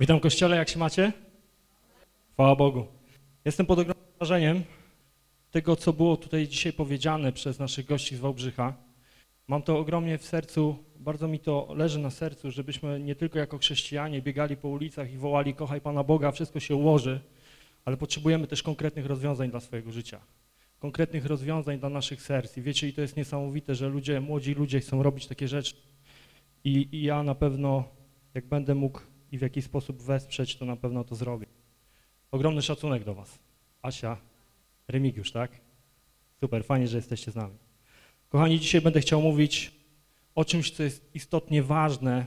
Witam Kościele, jak się macie? Chwała Bogu. Jestem pod ogromnym wrażeniem tego, co było tutaj dzisiaj powiedziane przez naszych gości z Wałbrzycha. Mam to ogromnie w sercu, bardzo mi to leży na sercu, żebyśmy nie tylko jako chrześcijanie biegali po ulicach i wołali kochaj Pana Boga, wszystko się ułoży, ale potrzebujemy też konkretnych rozwiązań dla swojego życia. Konkretnych rozwiązań dla naszych serc. I wiecie, i to jest niesamowite, że ludzie, młodzi ludzie chcą robić takie rzeczy. I, i ja na pewno, jak będę mógł i w jakiś sposób wesprzeć, to na pewno to zrobię. Ogromny szacunek do Was. Asia, Remigiusz, tak? Super, fajnie, że jesteście z nami. Kochani, dzisiaj będę chciał mówić o czymś, co jest istotnie ważne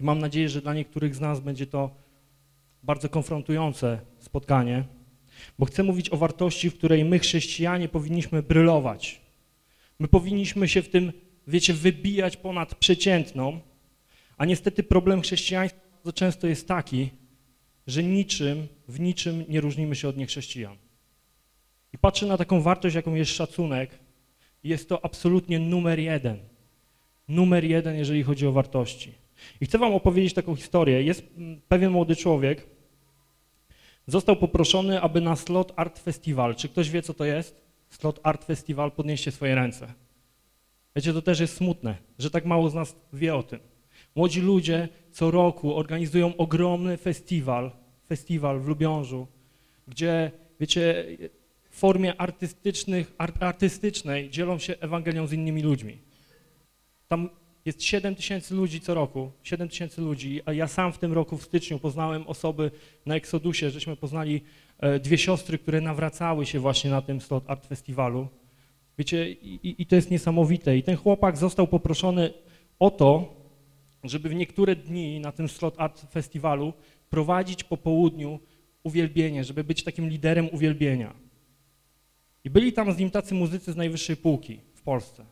i mam nadzieję, że dla niektórych z nas będzie to bardzo konfrontujące spotkanie, bo chcę mówić o wartości, w której my, chrześcijanie, powinniśmy brylować. My powinniśmy się w tym, wiecie, wybijać ponad przeciętną, a niestety problem chrześcijaństwa bardzo często jest taki, że niczym, w niczym nie różnimy się od niechrześcijan. I patrzę na taką wartość, jaką jest szacunek jest to absolutnie numer jeden. Numer jeden, jeżeli chodzi o wartości. I chcę wam opowiedzieć taką historię. Jest mm, pewien młody człowiek, został poproszony, aby na Slot Art Festival, czy ktoś wie, co to jest? Slot Art Festival, podnieście swoje ręce. Wiecie, to też jest smutne, że tak mało z nas wie o tym. Młodzi ludzie co roku organizują ogromny festiwal, festiwal w Lubiążu, gdzie, wiecie, w formie artystycznych, art, artystycznej dzielą się Ewangelią z innymi ludźmi. Tam jest 7 tysięcy ludzi co roku, 7 tysięcy ludzi, a ja sam w tym roku w styczniu poznałem osoby na Eksodusie, żeśmy poznali e, dwie siostry, które nawracały się właśnie na tym Slot Art Festiwalu. Wiecie, i- i to jest niesamowite. I ten chłopak został poproszony o to, żeby w niektóre dni na tym Slot Art Festiwalu prowadzić po południu uwielbienie, żeby być takim liderem uwielbienia. I byli tam z nim tacy muzycy z najwyższej półki w Polsce.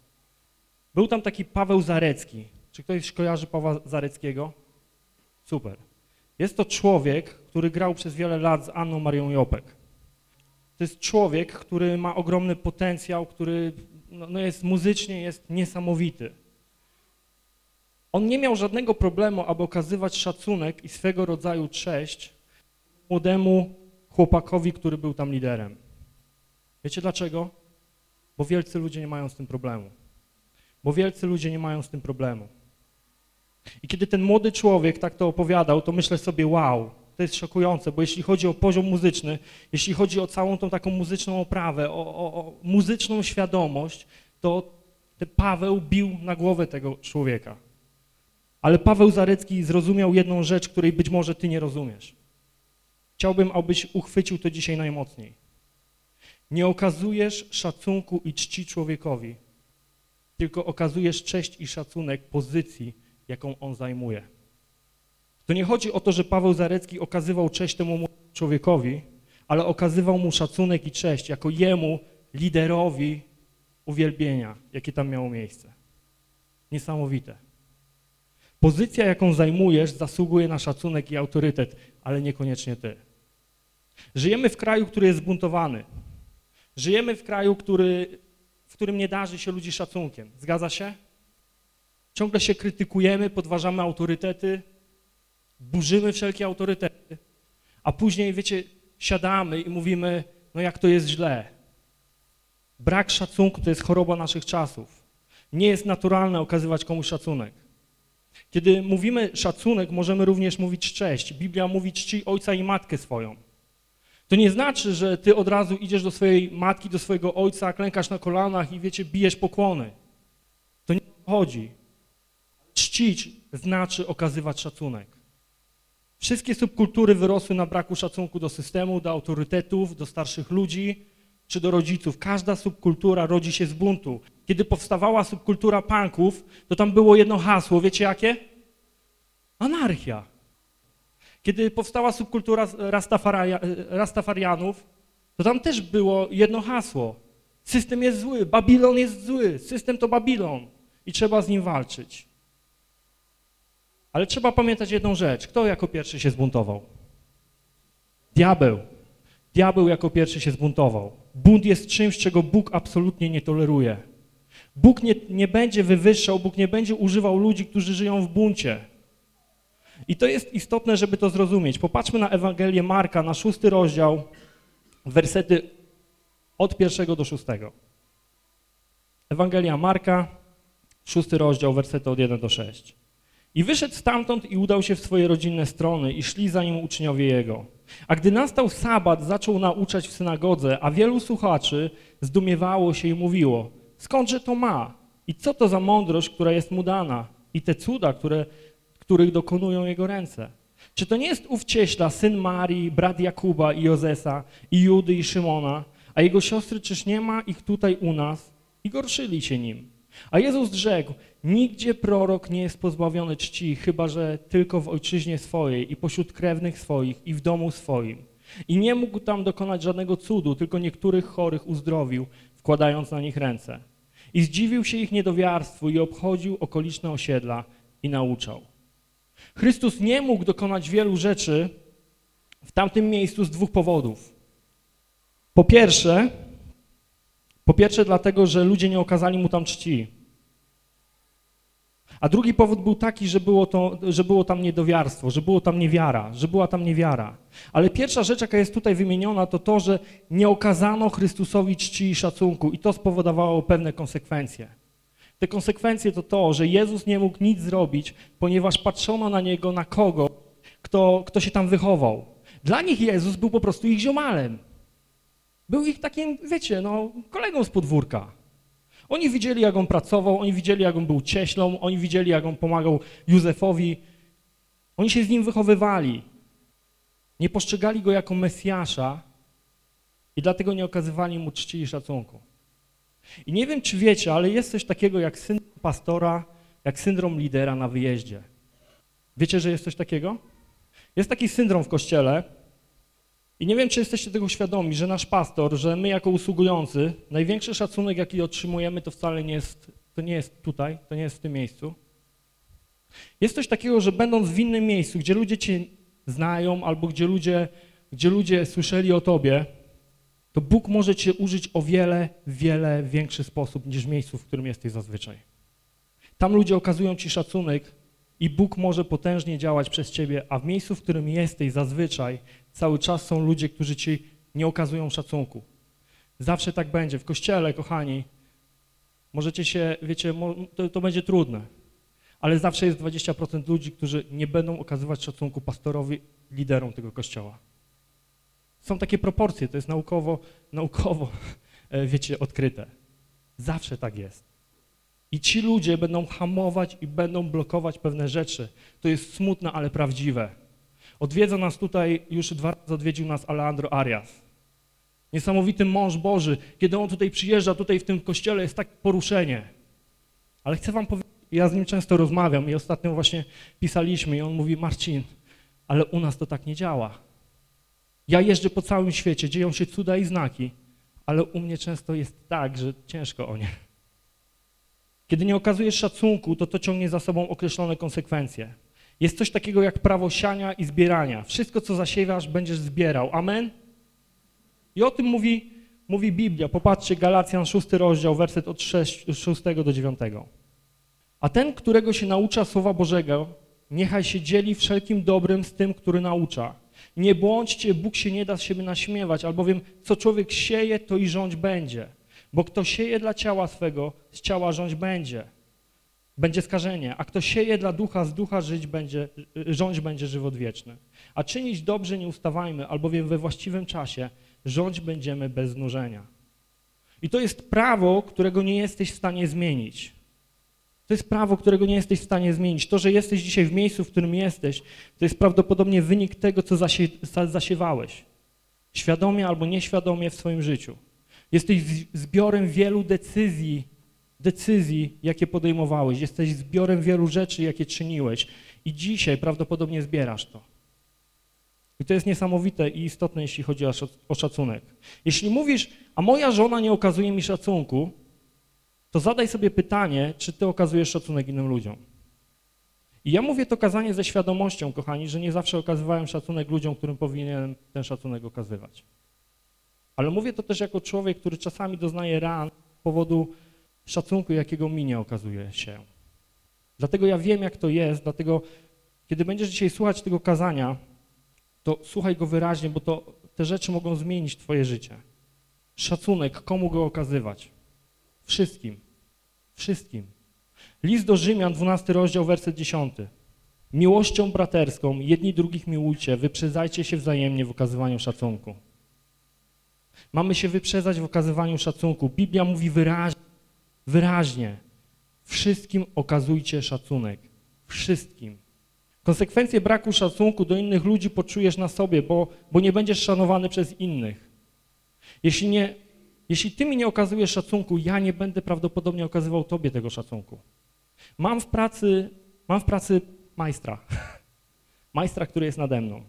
Był tam taki Paweł Zarecki. Czy ktoś kojarzy Pawła Zareckiego? Super. Jest to człowiek, który grał przez wiele lat z Anną Marią Jopek. To jest człowiek, który ma ogromny potencjał, który no, no jest muzycznie jest niesamowity. On nie miał żadnego problemu, aby okazywać szacunek i swego rodzaju cześć młodemu chłopakowi, który był tam liderem. Wiecie dlaczego? Bo wielcy ludzie nie mają z tym problemu. Bo wielcy ludzie nie mają z tym problemu. I kiedy ten młody człowiek tak to opowiadał, to myślę sobie, wow, to jest szokujące, bo jeśli chodzi o poziom muzyczny, jeśli chodzi o całą tą taką muzyczną oprawę, o, o, o muzyczną świadomość, to Paweł bił na głowę tego człowieka. Ale Paweł Zarecki zrozumiał jedną rzecz, której być może ty nie rozumiesz. Chciałbym, abyś uchwycił to dzisiaj najmocniej. Nie okazujesz szacunku i czci człowiekowi, tylko okazujesz cześć i szacunek pozycji, jaką on zajmuje. To nie chodzi o to, że Paweł Zarecki okazywał cześć temu człowiekowi, ale okazywał mu szacunek i cześć jako jemu, liderowi uwielbienia, jakie tam miało miejsce. Niesamowite. Pozycja, jaką zajmujesz, zasługuje na szacunek i autorytet, ale niekoniecznie ty. Żyjemy w kraju, który jest zbuntowany. Żyjemy w kraju, który, w którym nie darzy się ludzi szacunkiem. Zgadza się? Ciągle się krytykujemy, podważamy autorytety, burzymy wszelkie autorytety, a później, wiecie, siadamy i mówimy, no jak to jest źle. Brak szacunku to jest choroba naszych czasów. Nie jest naturalne okazywać komuś szacunek. Kiedy mówimy szacunek, możemy również mówić cześć. Biblia mówi czci ojca i matkę swoją. To nie znaczy, że ty od razu idziesz do swojej matki, do swojego ojca, klękasz na kolanach i wiecie, bijesz pokłony. To nie chodzi. Czcić znaczy okazywać szacunek. Wszystkie subkultury wyrosły na braku szacunku do systemu, do autorytetów, do starszych ludzi czy do rodziców. Każda subkultura rodzi się z buntu. Kiedy powstawała subkultura punków, to tam było jedno hasło, wiecie jakie? Anarchia. Kiedy powstała subkultura Rastafaria, Rastafarianów, to tam też było jedno hasło. System jest zły, Babilon jest zły, system to Babilon i trzeba z nim walczyć. Ale trzeba pamiętać jedną rzecz. Kto jako pierwszy się zbuntował? Diabeł. Diabeł jako pierwszy się zbuntował. Bunt jest czymś, czego Bóg absolutnie nie toleruje. Bóg nie, nie będzie wywyższał, Bóg nie będzie używał ludzi, którzy żyją w buncie. I to jest istotne, żeby to zrozumieć. Popatrzmy na Ewangelię Marka, na szósty rozdział, wersety od pierwszego do szóstego. Ewangelia Marka, szósty rozdział, wersety od 1 do 6. I wyszedł stamtąd i udał się w swoje rodzinne strony i szli za nim uczniowie jego. A gdy nastał sabat, zaczął nauczać w synagodze, a wielu słuchaczy zdumiewało się i mówiło, skądże to ma? I co to za mądrość, która jest mu dana? I te cuda, które, których dokonują jego ręce? Czy to nie jest ów cieśla, syn Marii, brat Jakuba i Jozesa, i Judy i Szymona, a jego siostry czyż nie ma ich tutaj u nas? I gorszyli się nim. A Jezus rzekł, nigdzie prorok nie jest pozbawiony czci, chyba że tylko w ojczyźnie swojej i pośród krewnych swoich i w domu swoim. I nie mógł tam dokonać żadnego cudu, tylko niektórych chorych uzdrowił, wkładając na nich ręce. I zdziwił się ich niedowiarstwu i obchodził okoliczne osiedla i nauczał. Chrystus nie mógł dokonać wielu rzeczy w tamtym miejscu z dwóch powodów. Po pierwsze, po pierwsze dlatego, że ludzie nie okazali mu tam czci. A drugi powód był taki, że było, to, że było tam niedowiarstwo, że było tam niewiara, że była tam niewiara. Ale pierwsza rzecz, jaka jest tutaj wymieniona, to to, że nie okazano Chrystusowi czci i szacunku i to spowodowało pewne konsekwencje. Te konsekwencje to to, że Jezus nie mógł nic zrobić, ponieważ patrzono na Niego, na kogo, kto, kto się tam wychował. Dla nich Jezus był po prostu ich ziomalem. Był ich takim, wiecie, no, kolegą z podwórka. Oni widzieli, jak on pracował, oni widzieli, jak on był cieślą, oni widzieli, jak on pomagał Józefowi. Oni się z nim wychowywali. Nie postrzegali go jako Mesjasza i dlatego nie okazywali mu czci i szacunku. I nie wiem, czy wiecie, ale jest coś takiego jak syndrom pastora, jak syndrom lidera na wyjeździe. Wiecie, że jest coś takiego? Jest taki syndrom w kościele, i nie wiem, czy jesteście tego świadomi, że nasz pastor, że my jako usługujący, największy szacunek, jaki otrzymujemy, to wcale nie jest, to nie jest tutaj, to nie jest w tym miejscu. Jest coś takiego, że będąc w innym miejscu, gdzie ludzie cię znają albo gdzie ludzie, gdzie ludzie słyszeli o tobie, to Bóg może cię użyć o wiele, wiele większy sposób niż w miejscu, w którym jesteś zazwyczaj. Tam ludzie okazują ci szacunek i Bóg może potężnie działać przez ciebie, a w miejscu, w którym jesteś zazwyczaj, cały czas są ludzie, którzy ci nie okazują szacunku. Zawsze tak będzie. W kościele, kochani, możecie się, wiecie, to, to będzie trudne, ale zawsze jest 20% ludzi, którzy nie będą okazywać szacunku pastorowi, liderom tego kościoła. Są takie proporcje, to jest naukowo, naukowo, e, wiecie, odkryte. Zawsze tak jest. I ci ludzie będą hamować i będą blokować pewne rzeczy. To jest smutne, ale prawdziwe. Odwiedza nas tutaj, już dwa razy odwiedził nas Alejandro Arias. Niesamowity mąż Boży. Kiedy on tutaj przyjeżdża, tutaj w tym kościele jest tak poruszenie. Ale chcę wam powiedzieć, ja z nim często rozmawiam i ostatnio właśnie pisaliśmy i on mówi, Marcin, ale u nas to tak nie działa. Ja jeżdżę po całym świecie, dzieją się cuda i znaki, ale u mnie często jest tak, że ciężko o nie. Kiedy nie okazujesz szacunku, to to ciągnie za sobą określone konsekwencje. Jest coś takiego jak prawo siania i zbierania. Wszystko, co zasiewasz, będziesz zbierał. Amen? I o tym mówi, mówi Biblia. Popatrzcie, Galacjan 6 rozdział, werset od 6, 6 do 9. A ten, którego się naucza Słowa Bożego, niechaj się dzieli wszelkim dobrym z tym, który naucza. Nie błądźcie, Bóg się nie da z siebie naśmiewać, albowiem co człowiek sieje, to i rządź będzie. Bo kto sieje dla ciała swego, z ciała rządź będzie będzie skażenie, a kto sieje dla ducha, z ducha żyć będzie, rządź będzie żywot wieczny. A czynić dobrze nie ustawajmy, albowiem we właściwym czasie rządź będziemy bez znużenia. I to jest prawo, którego nie jesteś w stanie zmienić. To jest prawo, którego nie jesteś w stanie zmienić. To, że jesteś dzisiaj w miejscu, w którym jesteś, to jest prawdopodobnie wynik tego, co zasie, zasiewałeś. Świadomie albo nieświadomie w swoim życiu. Jesteś zbiorem wielu decyzji, decyzji, jakie podejmowałeś, jesteś zbiorem wielu rzeczy, jakie czyniłeś i dzisiaj prawdopodobnie zbierasz to. I to jest niesamowite i istotne, jeśli chodzi o szacunek. Jeśli mówisz, a moja żona nie okazuje mi szacunku, to zadaj sobie pytanie, czy ty okazujesz szacunek innym ludziom. I ja mówię to kazanie ze świadomością, kochani, że nie zawsze okazywałem szacunek ludziom, którym powinienem ten szacunek okazywać. Ale mówię to też jako człowiek, który czasami doznaje ran z powodu szacunku, jakiego mi nie okazuje się. Dlatego ja wiem, jak to jest, dlatego Kiedy będziesz dzisiaj słuchać tego kazania, to słuchaj go wyraźnie, bo to, te rzeczy mogą zmienić twoje życie. Szacunek, komu go okazywać? Wszystkim. Wszystkim. List do Rzymian, 12 rozdział, werset 10. Miłością braterską jedni drugich miłujcie, wyprzedzajcie się wzajemnie w okazywaniu szacunku. Mamy się wyprzedzać w okazywaniu szacunku. Biblia mówi wyraźnie, wyraźnie. Wszystkim okazujcie szacunek. Wszystkim. Konsekwencje braku szacunku do innych ludzi poczujesz na sobie, bo, bo nie będziesz szanowany przez innych. Jeśli, nie, jeśli ty mi nie okazujesz szacunku, ja nie będę prawdopodobnie okazywał tobie tego szacunku. Mam w pracy, mam w pracy majstra. Majstra, który jest nade mną.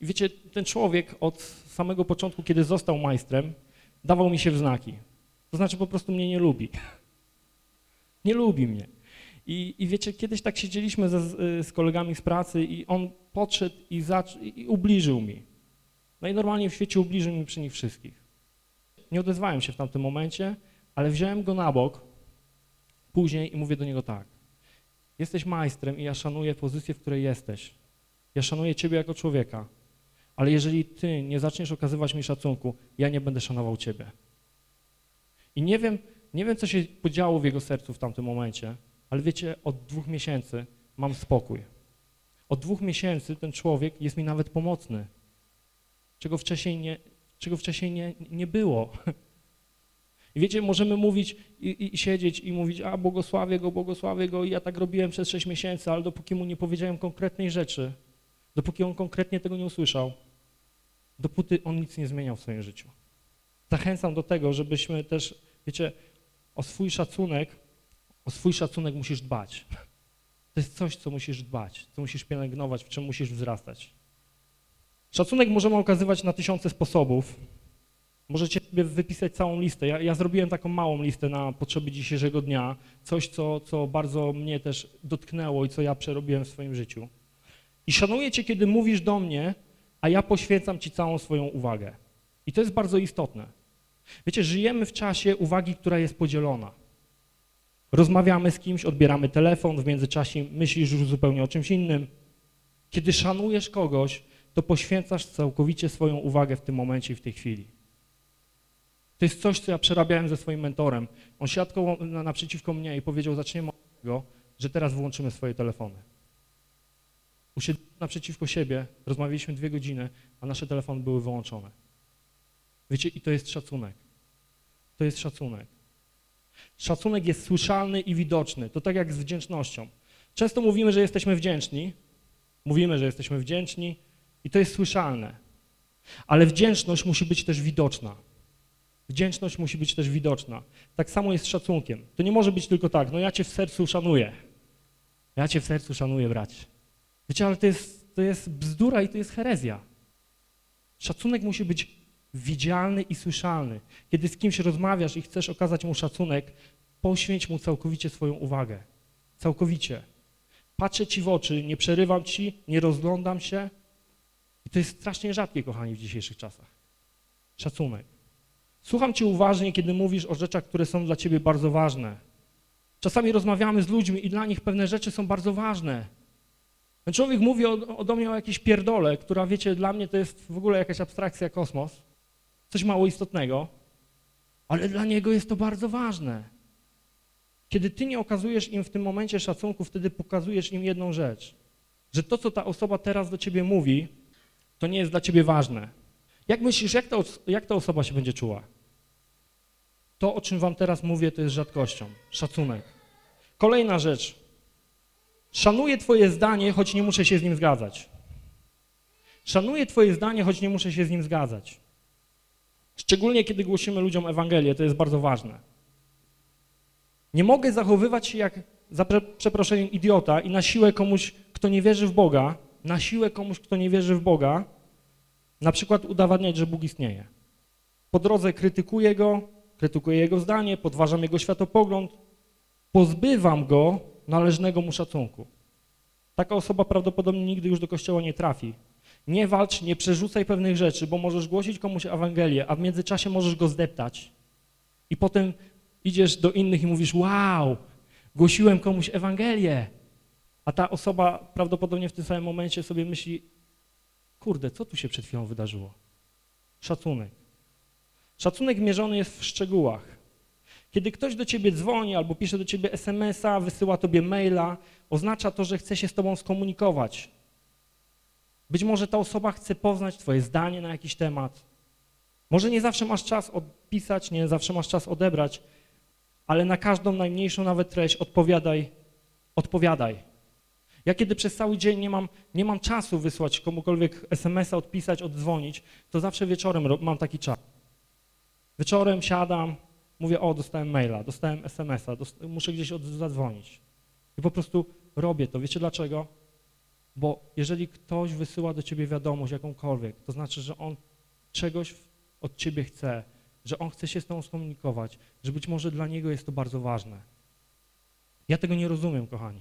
I wiecie, ten człowiek od samego początku, kiedy został majstrem, dawał mi się w znaki. To znaczy po prostu mnie nie lubi. Nie lubi mnie. I, i wiecie, kiedyś tak siedzieliśmy ze, z kolegami z pracy i on podszedł i, zac- i ubliżył mi. Najnormalniej w świecie ubliżył mi przy nich wszystkich. Nie odezwałem się w tamtym momencie, ale wziąłem go na bok później i mówię do niego tak. Jesteś majstrem i ja szanuję pozycję, w której jesteś. Ja szanuję ciebie jako człowieka, ale jeżeli ty nie zaczniesz okazywać mi szacunku, ja nie będę szanował ciebie. I nie wiem, nie wiem, co się podziało w jego sercu w tamtym momencie, ale wiecie, od dwóch miesięcy mam spokój. Od dwóch miesięcy ten człowiek jest mi nawet pomocny, czego wcześniej nie, czego wcześniej nie, nie było. I wiecie, możemy mówić i, i, i siedzieć i mówić, a błogosławię go, błogosławię go i ja tak robiłem przez sześć miesięcy, ale dopóki mu nie powiedziałem konkretnej rzeczy, dopóki on konkretnie tego nie usłyszał, dopóty on nic nie zmieniał w swoim życiu. Zachęcam do tego, żebyśmy też, wiecie, o swój szacunek, o swój szacunek musisz dbać. To jest coś, co musisz dbać, co musisz pielęgnować, w czym musisz wzrastać. Szacunek możemy okazywać na tysiące sposobów. Możecie sobie wypisać całą listę. Ja, ja zrobiłem taką małą listę na potrzeby dzisiejszego dnia, coś, co, co bardzo mnie też dotknęło i co ja przerobiłem w swoim życiu. I szanuję Cię, kiedy mówisz do mnie, a ja poświęcam Ci całą swoją uwagę. I to jest bardzo istotne. Wiecie, żyjemy w czasie uwagi, która jest podzielona. Rozmawiamy z kimś, odbieramy telefon, w międzyczasie myślisz już zupełnie o czymś innym. Kiedy szanujesz kogoś, to poświęcasz całkowicie swoją uwagę w tym momencie i w tej chwili. To jest coś, co ja przerabiałem ze swoim mentorem. On siadł naprzeciwko mnie i powiedział, zaczniemy od tego, że teraz wyłączymy swoje telefony. Usiedliśmy naprzeciwko siebie, rozmawialiśmy dwie godziny, a nasze telefony były wyłączone. Wiecie, i to jest szacunek. To jest szacunek. Szacunek jest słyszalny i widoczny. To tak jak z wdzięcznością. Często mówimy, że jesteśmy wdzięczni, mówimy, że jesteśmy wdzięczni i to jest słyszalne. Ale wdzięczność musi być też widoczna. Wdzięczność musi być też widoczna. Tak samo jest z szacunkiem. To nie może być tylko tak, no ja cię w sercu szanuję. Ja cię w sercu szanuję, bracie. Wiecie, ale to jest, to jest bzdura i to jest herezja. Szacunek musi być widzialny i słyszalny. Kiedy z kimś rozmawiasz i chcesz okazać mu szacunek, poświęć mu całkowicie swoją uwagę. Całkowicie. Patrzę ci w oczy, nie przerywam ci, nie rozglądam się. I to jest strasznie rzadkie, kochani, w dzisiejszych czasach. Szacunek. Słucham cię uważnie, kiedy mówisz o rzeczach, które są dla ciebie bardzo ważne. Czasami rozmawiamy z ludźmi i dla nich pewne rzeczy są bardzo ważne. Ten człowiek mówi o, do mnie o jakiejś pierdole, która, wiecie, dla mnie to jest w ogóle jakaś abstrakcja, kosmos. Coś mało istotnego, ale dla niego jest to bardzo ważne. Kiedy ty nie okazujesz im w tym momencie szacunku, wtedy pokazujesz im jedną rzecz, że to, co ta osoba teraz do ciebie mówi, to nie jest dla ciebie ważne. Jak myślisz, jak ta, jak ta osoba się będzie czuła? To, o czym wam teraz mówię, to jest rzadkością. Szacunek. Kolejna rzecz. Szanuję twoje zdanie, choć nie muszę się z nim zgadzać. Szanuję twoje zdanie, choć nie muszę się z nim zgadzać. Szczególnie, kiedy głosimy ludziom Ewangelię, to jest bardzo ważne. Nie mogę zachowywać się jak, za prze- przeproszeniem, idiota i na siłę komuś, kto nie wierzy w Boga, na siłę komuś, kto nie wierzy w Boga, na przykład udowadniać, że Bóg istnieje. Po drodze krytykuję go, krytykuję jego zdanie, podważam jego światopogląd, pozbywam go należnego mu szacunku. Taka osoba prawdopodobnie nigdy już do kościoła nie trafi. Nie walcz, nie przerzucaj pewnych rzeczy, bo możesz głosić komuś Ewangelię, a w międzyczasie możesz go zdeptać. I potem idziesz do innych i mówisz, wow, głosiłem komuś Ewangelię. a ta osoba prawdopodobnie w tym samym momencie sobie myśli, kurde, co tu się przed chwilą wydarzyło? Szacunek. Szacunek mierzony jest w szczegółach. Kiedy ktoś do ciebie dzwoni albo pisze do ciebie SMS-a, wysyła tobie maila, oznacza to, że chce się z tobą skomunikować. Być może ta osoba chce poznać twoje zdanie na jakiś temat. Może nie zawsze masz czas odpisać, nie zawsze masz czas odebrać, ale na każdą najmniejszą nawet treść odpowiadaj, odpowiadaj. Ja kiedy przez cały dzień nie mam, nie mam czasu wysłać komukolwiek SMS-a, odpisać, oddzwonić, to zawsze wieczorem mam taki czas. Wieczorem siadam, mówię, o, dostałem maila, dostałem SMS-a, dost muszę gdzieś zadzwonić. I po prostu robię to. Wiecie dlaczego? Bo jeżeli ktoś wysyła do ciebie wiadomość jakąkolwiek, to znaczy, że on czegoś od ciebie chce, że on chce się z tobą skomunikować, że być może dla niego jest to bardzo ważne. Ja tego nie rozumiem, kochani.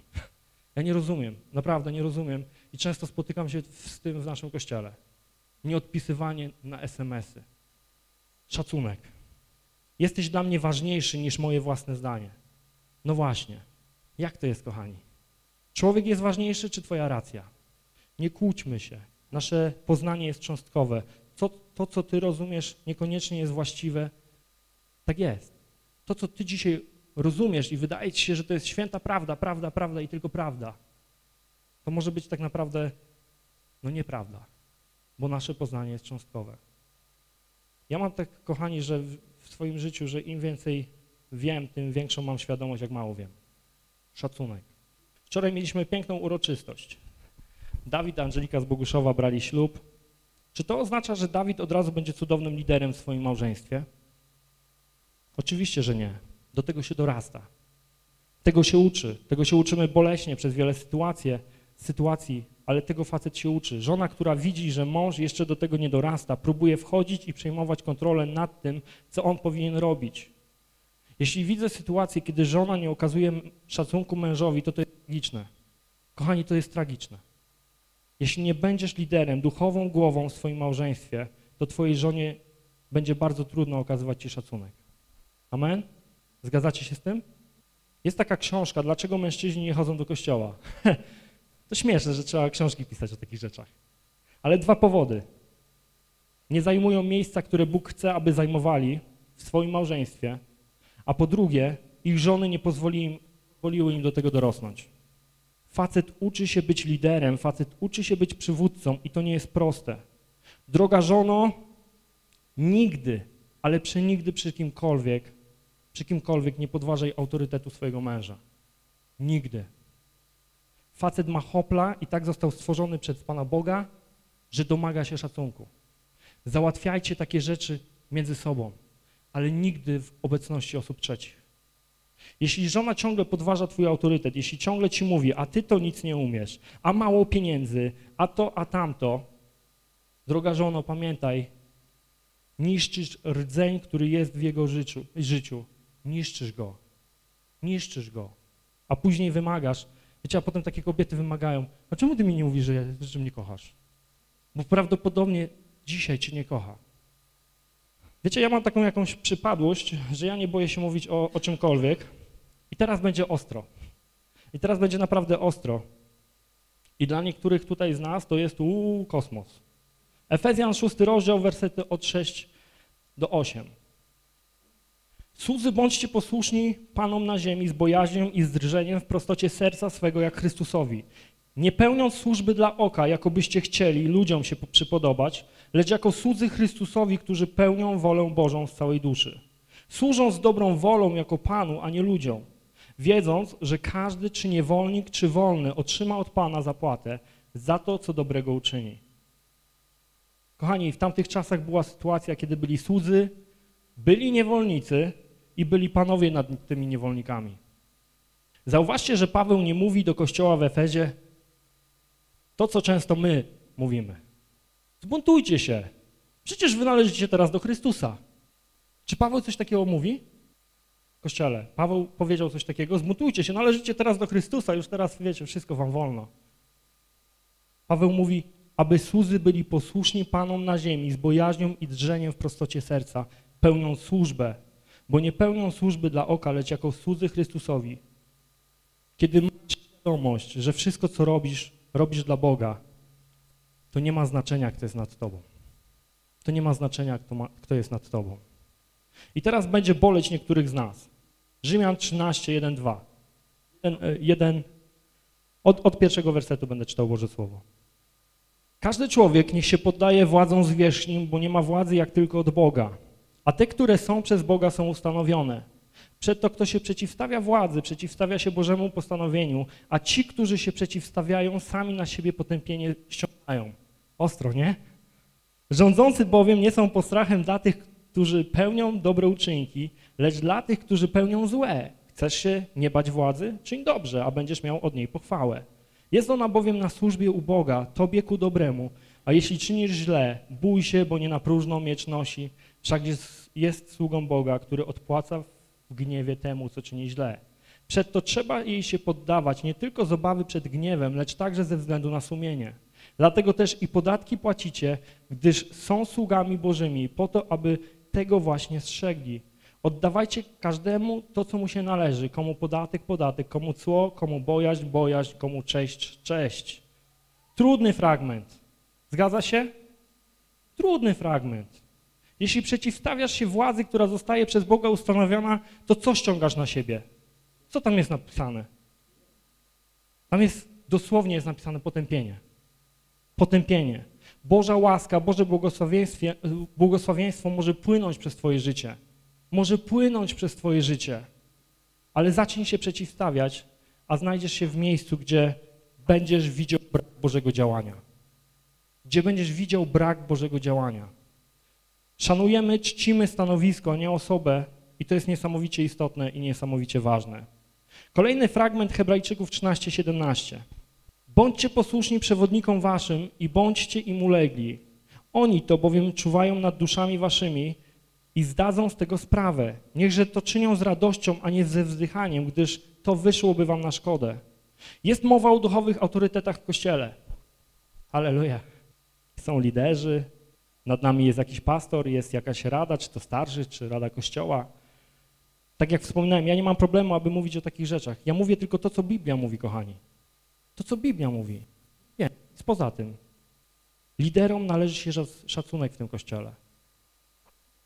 Ja nie rozumiem, naprawdę nie rozumiem i często spotykam się z tym w naszym kościele. Nieodpisywanie na SMS-y. Szacunek. Jesteś dla mnie ważniejszy niż moje własne zdanie. No właśnie. Jak to jest, kochani? Człowiek jest ważniejszy czy twoja racja? Nie kłóćmy się. Nasze poznanie jest cząstkowe. To, co ty rozumiesz, niekoniecznie jest właściwe. Tak jest. To, co ty dzisiaj rozumiesz i wydaje ci się, że to jest święta prawda, prawda, prawda i tylko prawda, to może być tak naprawdę no nieprawda, bo nasze poznanie jest cząstkowe. Ja mam tak, kochani, że swoim życiu, że im więcej wiem, tym większą mam świadomość, jak mało wiem. Szacunek. Wczoraj mieliśmy piękną uroczystość. Dawid Angelika z Boguszowa brali ślub. Czy to oznacza, że Dawid od razu będzie cudownym liderem w swoim małżeństwie? Oczywiście, że nie. Do tego się dorasta. Tego się uczy. Tego się uczymy boleśnie przez wiele sytuacje, sytuacji, ale tego facet się uczy. Żona, która widzi, że mąż jeszcze do tego nie dorasta, próbuje wchodzić i przejmować kontrolę nad tym, co on powinien robić. Jeśli widzę sytuację, kiedy żona nie okazuje szacunku mężowi, to to jest tragiczne. Kochani, to jest tragiczne. Jeśli nie będziesz liderem, duchową głową w swoim małżeństwie, to twojej żonie będzie bardzo trudno okazywać ci szacunek. Amen? Zgadzacie się z tym? Jest taka książka, dlaczego mężczyźni nie chodzą do kościoła. to śmieszne, że trzeba książki pisać o takich rzeczach. Ale dwa powody. Nie zajmują miejsca, które Bóg chce, aby zajmowali w swoim małżeństwie, a po drugie, ich żony nie pozwoliły im do tego dorosnąć. Facet uczy się być liderem, facet uczy się być przywódcą i to nie jest proste. Droga żono, nigdy, ale przenigdy przy kimkolwiek, przy kimkolwiek nie podważaj autorytetu swojego męża. Nigdy. Facet ma hopla i tak został stworzony przez Pana Boga, że domaga się szacunku. Załatwiajcie takie rzeczy między sobą, ale nigdy w obecności osób trzecich. Jeśli żona ciągle podważa twój autorytet, jeśli ciągle ci mówi, a ty to nic nie umiesz, a mało pieniędzy, a to, a tamto, droga żono, pamiętaj, niszczysz rdzeń, który jest w jego życiu, życiu. Niszczysz go. Niszczysz go. A później wymagasz. Wiecie, a potem takie kobiety wymagają, a czemu ty mi nie mówisz, że, że mnie kochasz? Bo prawdopodobnie dzisiaj cię nie kocha. Wiecie, ja mam taką jakąś przypadłość, że ja nie boję się mówić o, o czymkolwiek i teraz będzie ostro. I teraz będzie naprawdę ostro. I dla niektórych tutaj z nas to jest uuu, kosmos. Efezjan 6 rozdział, wersety od 6 do 8. Słudzy, bądźcie posłuszni Panom na ziemi z bojaźnią i z drżeniem w prostocie serca swego jak Chrystusowi. Nie pełniąc służby dla oka, jakobyście chcieli ludziom się przypodobać, lecz jako słudzy Chrystusowi, którzy pełnią wolę Bożą z całej duszy. Służą z dobrą wolą jako Panu, a nie ludziom, wiedząc, że każdy, czy niewolnik, czy wolny, otrzyma od Pana zapłatę za to, co dobrego uczyni. Kochani, w tamtych czasach była sytuacja, kiedy byli słudzy, byli niewolnicy i byli panowie nad tymi niewolnikami. Zauważcie, że Paweł nie mówi do kościoła w Efezie to, co często my mówimy. Zbuntujcie się. Przecież wy należycie teraz do Chrystusa. Czy Paweł coś takiego mówi? Kościele, Paweł powiedział coś takiego, zbuntujcie się, należycie teraz do Chrystusa, już teraz wiecie, wszystko wam wolno. Paweł mówi, aby słudzy byli posłuszni Panom na ziemi z bojaźnią i drżeniem w prostocie serca, pełnią służbę, bo nie pełnią służby dla oka, lecz jako słudzy Chrystusowi. Kiedy macie świadomość, że wszystko, co robisz, robisz dla Boga, to nie ma znaczenia, kto jest nad tobą. To nie ma znaczenia, kto, ma, kto jest nad tobą. I teraz będzie boleć niektórych z nas. Rzymian 13, 1, 2. Jeden, e, jeden, od, od pierwszego wersetu będę czytał Boże Słowo. Każdy człowiek niech się poddaje władzom zwierzchnim, bo nie ma władzy jak tylko od Boga. A te, które są przez Boga, są ustanowione. Przeto kto się przeciwstawia władzy, przeciwstawia się Bożemu postanowieniu, a ci, którzy się przeciwstawiają, sami na siebie potępienie ściągają. Ostro, nie? Rządzący bowiem nie są postrachem dla tych, którzy pełnią dobre uczynki, lecz dla tych, którzy pełnią złe. Chcesz się nie bać władzy? Czyń dobrze, a będziesz miał od niej pochwałę. Jest ona bowiem na służbie u Boga, tobie ku dobremu, a jeśli czynisz źle, bój się, bo nie na próżną miecz nosi, wszak jest, sługą Boga, który odpłaca w gniewie temu, co czyni źle. Przedto trzeba jej się poddawać nie tylko z obawy przed gniewem, lecz także ze względu na sumienie. Dlatego też i podatki płacicie, gdyż są sługami Bożymi, po to, aby tego właśnie strzegli. Oddawajcie każdemu to, co mu się należy, komu podatek, podatek, komu cło, komu bojaźń, bojaźń, komu cześć, cześć. Trudny fragment. Zgadza się? Trudny fragment. Jeśli przeciwstawiasz się władzy, która zostaje przez Boga ustanowiona, to co ściągasz na siebie? Co tam jest napisane? Tam jest, dosłownie jest napisane potępienie. Potępienie. Boża łaska, Boże błogosławieństwo może płynąć przez twoje życie. Może płynąć przez twoje życie. Ale zacznij się przeciwstawiać, a znajdziesz się w miejscu, gdzie będziesz widział brak Bożego działania. Gdzie będziesz widział brak Bożego działania. Szanujemy, czcimy stanowisko, nie osobę i to jest niesamowicie istotne i niesamowicie ważne. Kolejny fragment Hebrajczyków 13:17. Bądźcie posłuszni przewodnikom waszym i bądźcie im ulegli. Oni to bowiem czuwają nad duszami waszymi i zdadzą z tego sprawę. Niechże to czynią z radością, a nie ze wzdychaniem, gdyż to wyszłoby wam na szkodę. Jest mowa o duchowych autorytetach w Kościele. Aleluja. Są liderzy, nad nami jest jakiś pastor, jest jakaś rada, czy to starszy, czy rada Kościoła. Tak jak wspominałem, ja nie mam problemu, aby mówić o takich rzeczach. Ja mówię tylko to, co Biblia mówi, kochani. To, co Biblia mówi. Nie, nic poza tym. Liderom należy się szacunek w tym Kościele.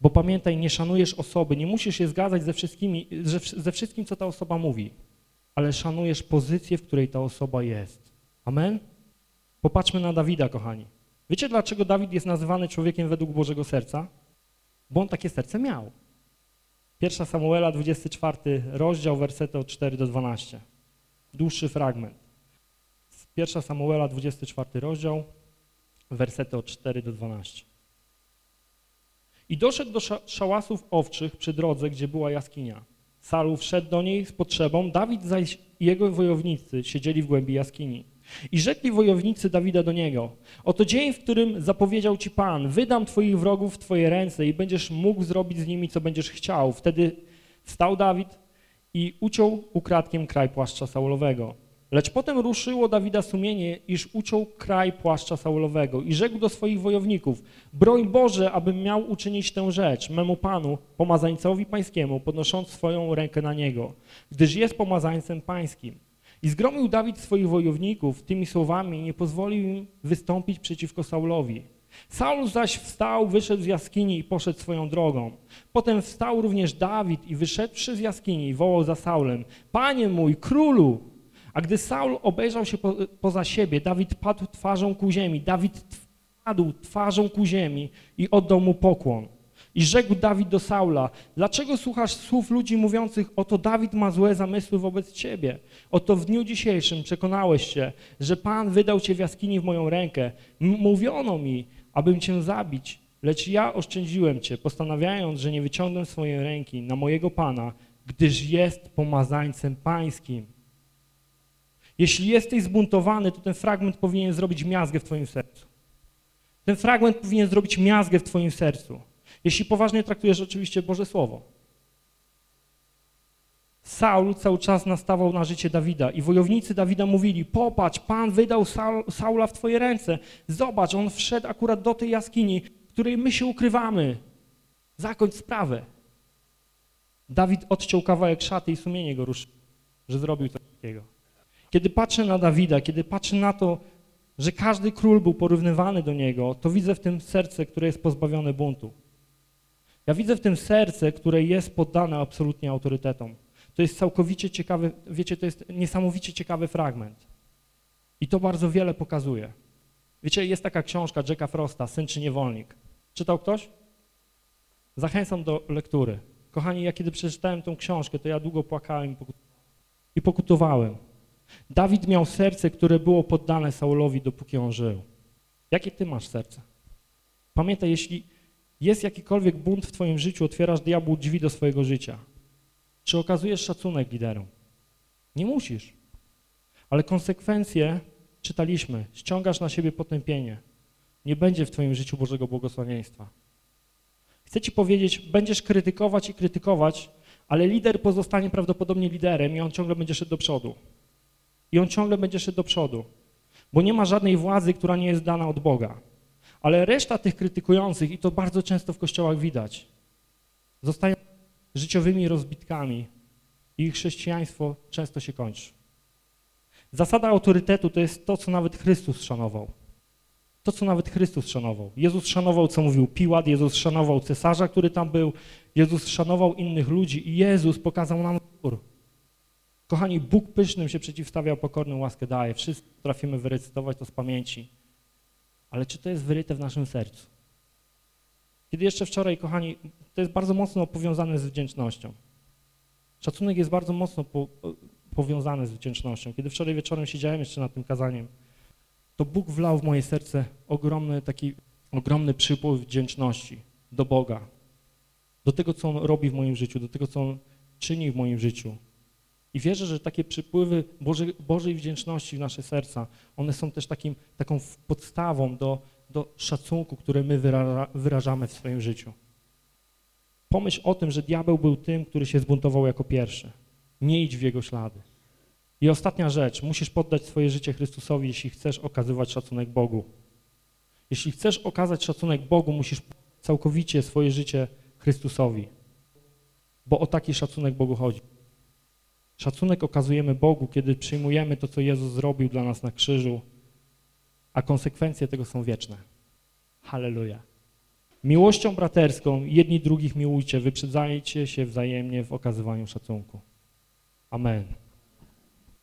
Bo pamiętaj, nie szanujesz osoby, nie musisz się zgadzać ze, wszystkimi, ze wszystkim, co ta osoba mówi, ale szanujesz pozycję, w której ta osoba jest. Amen? Popatrzmy na Dawida, kochani. Wiecie, dlaczego Dawid jest nazywany człowiekiem według Bożego Serca? Bo on takie serce miał. Pierwsza Samuela, 24 rozdział, wersety od 4 do 12. Dłuższy fragment. Pierwsza Samuela, 24 rozdział, wersety od 4 do 12. I doszedł do szałasów owczych przy drodze, gdzie była jaskinia. Salu wszedł do niej z potrzebą, Dawid zaś i jego wojownicy siedzieli w głębi jaskini. I rzekli wojownicy Dawida do niego, oto dzień, w którym zapowiedział ci Pan, wydam twoich wrogów w twoje ręce i będziesz mógł zrobić z nimi, co będziesz chciał. Wtedy wstał Dawid i uciął ukradkiem kraj płaszcza Saulowego. Lecz potem ruszyło Dawida sumienie, iż uciął kraj płaszcza Saulowego i rzekł do swoich wojowników, broń Boże, abym miał uczynić tę rzecz memu Panu, pomazańcowi pańskiemu, podnosząc swoją rękę na niego, gdyż jest pomazańcem pańskim. I zgromił Dawid swoich wojowników tymi słowami i nie pozwolił im wystąpić przeciwko Saulowi. Saul zaś wstał, wyszedł z jaskini i poszedł swoją drogą. Potem wstał również Dawid i wyszedłszy z jaskini wołał za Saulem, Panie mój, królu! A gdy Saul obejrzał się po, poza siebie, Dawid padł twarzą ku ziemi. Dawid padł twarzą ku ziemi i oddał mu pokłon. I rzekł Dawid do Saula, dlaczego słuchasz słów ludzi mówiących, oto Dawid ma złe zamysły wobec ciebie. Oto w dniu dzisiejszym przekonałeś się, że Pan wydał cię w jaskini w moją rękę. Mówiono mi, abym cię zabić, lecz ja oszczędziłem cię, postanawiając, że nie wyciągnę swojej ręki na mojego Pana, gdyż jest pomazańcem pańskim. Jeśli jesteś zbuntowany, to ten fragment powinien zrobić miazgę w twoim sercu. Ten fragment powinien zrobić miazgę w twoim sercu. Jeśli poważnie traktujesz oczywiście Boże Słowo. Saul cały czas nastawał na życie Dawida i wojownicy Dawida mówili, popatrz, Pan wydał Saul, Saula w twoje ręce. Zobacz, on wszedł akurat do tej jaskini, w której my się ukrywamy. Zakończ sprawę. Dawid odciął kawałek szaty i sumienie go ruszyło, że zrobił coś takiego. Kiedy patrzę na Dawida, kiedy patrzę na to, że każdy król był porównywany do niego, to widzę w tym serce, które jest pozbawione buntu. Ja widzę w tym serce, które jest poddane absolutnie autorytetom. To jest całkowicie ciekawy, wiecie, to jest niesamowicie ciekawy fragment. I to bardzo wiele pokazuje. Wiecie, jest taka książka Jacka Frosta, Syn czy niewolnik. Czytał ktoś? Zachęcam do lektury. Kochani, ja kiedy przeczytałem tą książkę, to ja długo płakałem i poku- i pokutowałem. Dawid miał serce, które było poddane Saulowi, dopóki on żył. Jakie ty masz serce? Pamiętaj, jeśli jest jakikolwiek bunt w twoim życiu, otwierasz diabłu drzwi do swojego życia. Czy okazujesz szacunek liderom? Nie musisz. Ale konsekwencje, czytaliśmy, ściągasz na siebie potępienie. Nie będzie w twoim życiu Bożego błogosławieństwa. Chcę ci powiedzieć, będziesz krytykować i krytykować, ale lider pozostanie prawdopodobnie liderem i on ciągle będzie szedł do przodu. I on ciągle będzie szedł do przodu, bo nie ma żadnej władzy, która nie jest dana od Boga. Ale reszta tych krytykujących, i to bardzo często w kościołach widać, zostają życiowymi rozbitkami i ich chrześcijaństwo często się kończy. Zasada autorytetu to jest to, co nawet Chrystus szanował. To, co nawet Chrystus szanował. Jezus szanował, co mówił Piłat, Jezus szanował cesarza, który tam był, Jezus szanował innych ludzi i Jezus pokazał nam wzór. Kochani, Bóg pysznym się przeciwstawia, pokornym łaskę daje. Wszyscy potrafimy wyrecytować to z pamięci. Ale czy to jest wyryte w naszym sercu? Kiedy jeszcze wczoraj, kochani, to jest bardzo mocno powiązane z wdzięcznością. Szacunek jest bardzo mocno po, powiązany z wdzięcznością. Kiedy wczoraj wieczorem siedziałem jeszcze nad tym kazaniem, to Bóg wlał w moje serce ogromny taki, ogromny przypływ wdzięczności do Boga, do tego, co On robi w moim życiu, do tego, co On czyni w moim życiu. I wierzę, że takie przypływy Bożej, Bożej wdzięczności w nasze serca, one są też takim, taką podstawą do, do szacunku, który my wyraża, wyrażamy w swoim życiu. Pomyśl o tym, że diabeł był tym, który się zbuntował jako pierwszy. Nie idź w jego ślady. I ostatnia rzecz, musisz poddać swoje życie Chrystusowi, jeśli chcesz okazywać szacunek Bogu. Jeśli chcesz okazać szacunek Bogu, musisz całkowicie swoje życie Chrystusowi, bo o taki szacunek Bogu chodzi. Szacunek okazujemy Bogu, kiedy przyjmujemy to, co Jezus zrobił dla nas na krzyżu, a konsekwencje tego są wieczne. Halleluja. Miłością braterską jedni drugich miłujcie, wyprzedzajcie się wzajemnie w okazywaniu szacunku. Amen.